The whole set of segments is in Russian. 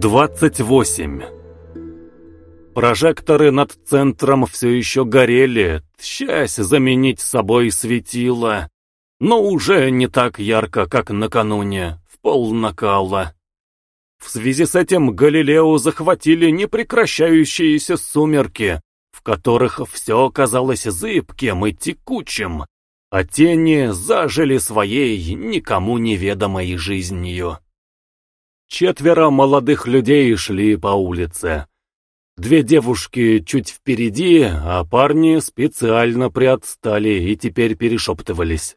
28. Прожекторы над центром все еще горели, тщась заменить собой светило, но уже не так ярко, как накануне, в пол накала. В связи с этим Галилео захватили непрекращающиеся сумерки, в которых все казалось зыбким и текучим, а тени зажили своей никому неведомой жизнью. Четверо молодых людей шли по улице. Две девушки чуть впереди, а парни специально приотстали и теперь перешептывались.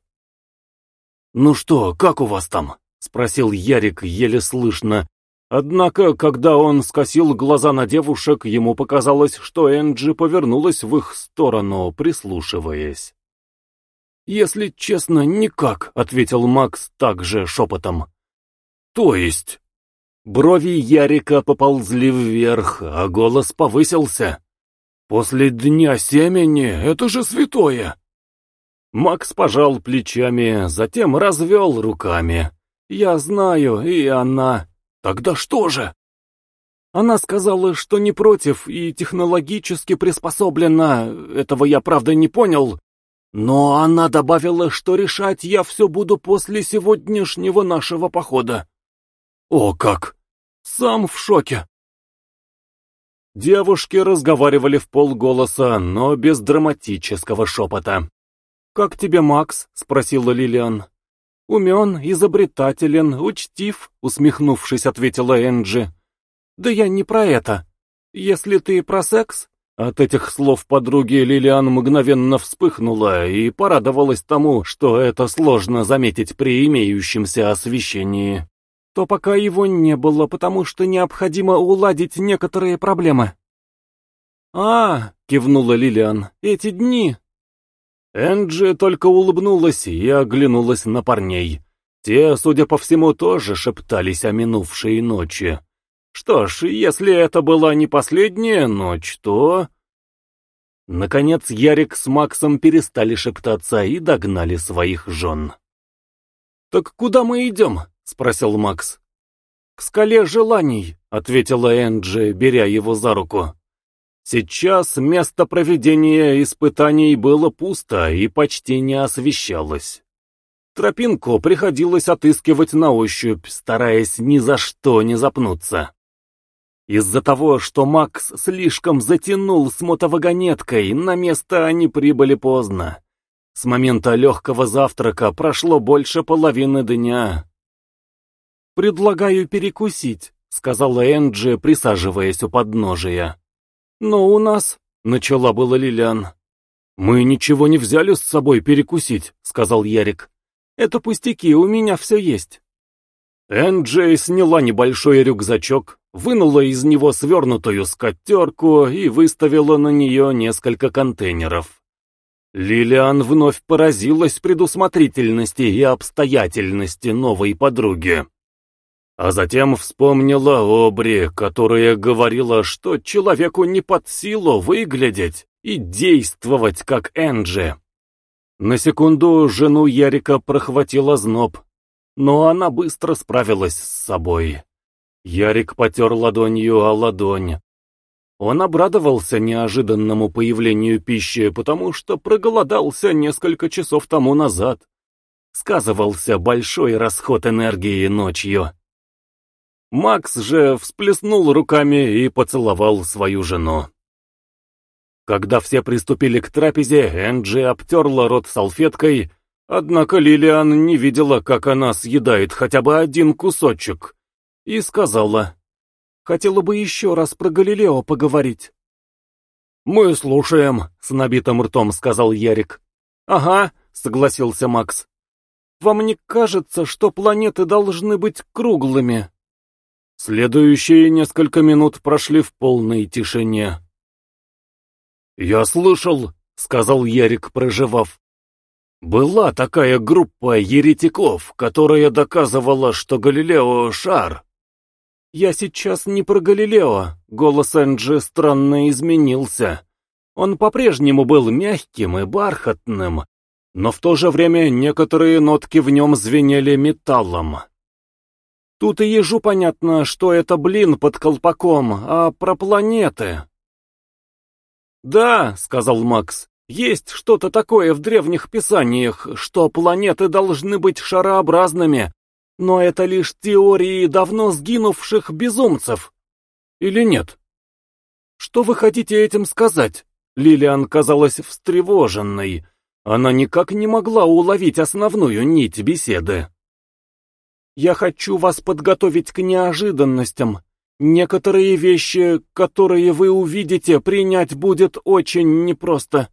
«Ну что, как у вас там?» — спросил Ярик еле слышно. Однако, когда он скосил глаза на девушек, ему показалось, что Энджи повернулась в их сторону, прислушиваясь. «Если честно, никак», — ответил Макс также шепотом. «То есть?» Брови Ярика поползли вверх, а голос повысился. «После дня семени это же святое!» Макс пожал плечами, затем развел руками. «Я знаю, и она...» «Тогда что же?» Она сказала, что не против и технологически приспособлена, этого я правда не понял, но она добавила, что решать я все буду после сегодняшнего нашего похода. О как! Сам в шоке. Девушки разговаривали в полголоса, но без драматического шепота. «Как тебе, Макс?» — спросила Лилиан. «Умен, изобретателен, учтив», — усмехнувшись, ответила Энджи. «Да я не про это. Если ты про секс...» От этих слов подруги Лилиан мгновенно вспыхнула и порадовалась тому, что это сложно заметить при имеющемся освещении то пока его не было, потому что необходимо уладить некоторые проблемы. «А, — кивнула Лилиан, — эти дни...» Энджи только улыбнулась и оглянулась на парней. Те, судя по всему, тоже шептались о минувшей ночи. Что ж, если это была не последняя ночь, то... Наконец Ярик с Максом перестали шептаться и догнали своих жен. «Так куда мы идем?» — спросил Макс. «К скале желаний», — ответила Энджи, беря его за руку. Сейчас место проведения испытаний было пусто и почти не освещалось. Тропинку приходилось отыскивать на ощупь, стараясь ни за что не запнуться. Из-за того, что Макс слишком затянул с мотовагонеткой, на место они прибыли поздно. С момента легкого завтрака прошло больше половины дня. «Предлагаю перекусить», — сказала Энджи, присаживаясь у подножия. «Но у нас...» — начала была Лилиан. «Мы ничего не взяли с собой перекусить», — сказал Ярик. «Это пустяки, у меня все есть». Энджи сняла небольшой рюкзачок, вынула из него свернутую скатерку и выставила на нее несколько контейнеров. Лилиан вновь поразилась предусмотрительности и обстоятельности новой подруги. А затем вспомнила Обри, которая говорила, что человеку не под силу выглядеть и действовать как Энджи. На секунду жену Ярика прохватила зноб, но она быстро справилась с собой. Ярик потер ладонью о ладонь. Он обрадовался неожиданному появлению пищи, потому что проголодался несколько часов тому назад. Сказывался большой расход энергии ночью. Макс же всплеснул руками и поцеловал свою жену. Когда все приступили к трапезе, Энджи обтерла рот салфеткой, однако Лилиан не видела, как она съедает хотя бы один кусочек, и сказала, «Хотела бы еще раз про Галилео поговорить». «Мы слушаем», — с набитым ртом сказал Ярик. «Ага», — согласился Макс. «Вам не кажется, что планеты должны быть круглыми?» Следующие несколько минут прошли в полной тишине. «Я слышал», — сказал Ярик, проживав. «Была такая группа еретиков, которая доказывала, что Галилео — шар». «Я сейчас не про Галилео», — голос Энджи странно изменился. Он по-прежнему был мягким и бархатным, но в то же время некоторые нотки в нем звенели металлом. Тут и ежу понятно, что это блин под колпаком, а про планеты. «Да», — сказал Макс, — «есть что-то такое в древних писаниях, что планеты должны быть шарообразными, но это лишь теории давно сгинувших безумцев. Или нет?» «Что вы хотите этим сказать?» Лилиан казалась встревоженной. Она никак не могла уловить основную нить беседы. Я хочу вас подготовить к неожиданностям. Некоторые вещи, которые вы увидите, принять будет очень непросто.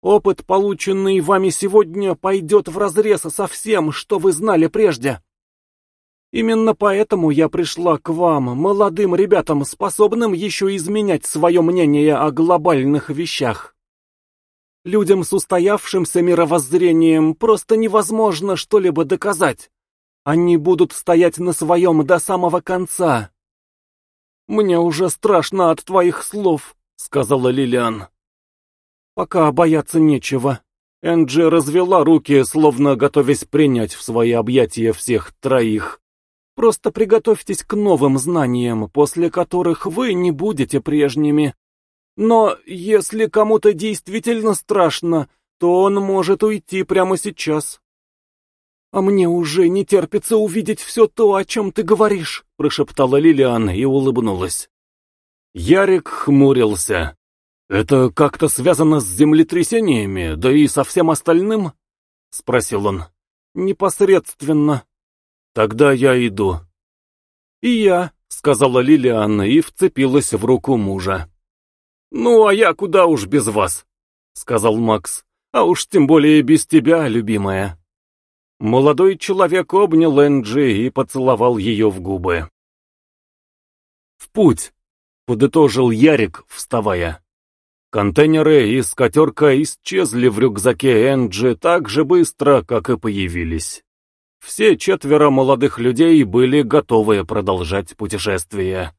Опыт, полученный вами сегодня, пойдет вразрез со всем, что вы знали прежде. Именно поэтому я пришла к вам, молодым ребятам, способным еще изменять свое мнение о глобальных вещах. Людям с устоявшимся мировоззрением просто невозможно что-либо доказать. Они будут стоять на своем до самого конца. «Мне уже страшно от твоих слов», — сказала Лилиан. «Пока бояться нечего». Энджи развела руки, словно готовясь принять в свои объятия всех троих. «Просто приготовьтесь к новым знаниям, после которых вы не будете прежними. Но если кому-то действительно страшно, то он может уйти прямо сейчас. «А мне уже не терпится увидеть все то, о чем ты говоришь», — прошептала Лилиан и улыбнулась. Ярик хмурился. «Это как-то связано с землетрясениями, да и со всем остальным?» — спросил он. «Непосредственно». «Тогда я иду». «И я», — сказала Лилиан и вцепилась в руку мужа. «Ну, а я куда уж без вас», — сказал Макс. «А уж тем более без тебя, любимая». Молодой человек обнял Энджи и поцеловал ее в губы. «В путь!» — подытожил Ярик, вставая. Контейнеры и скатерка исчезли в рюкзаке Энджи так же быстро, как и появились. Все четверо молодых людей были готовы продолжать путешествие.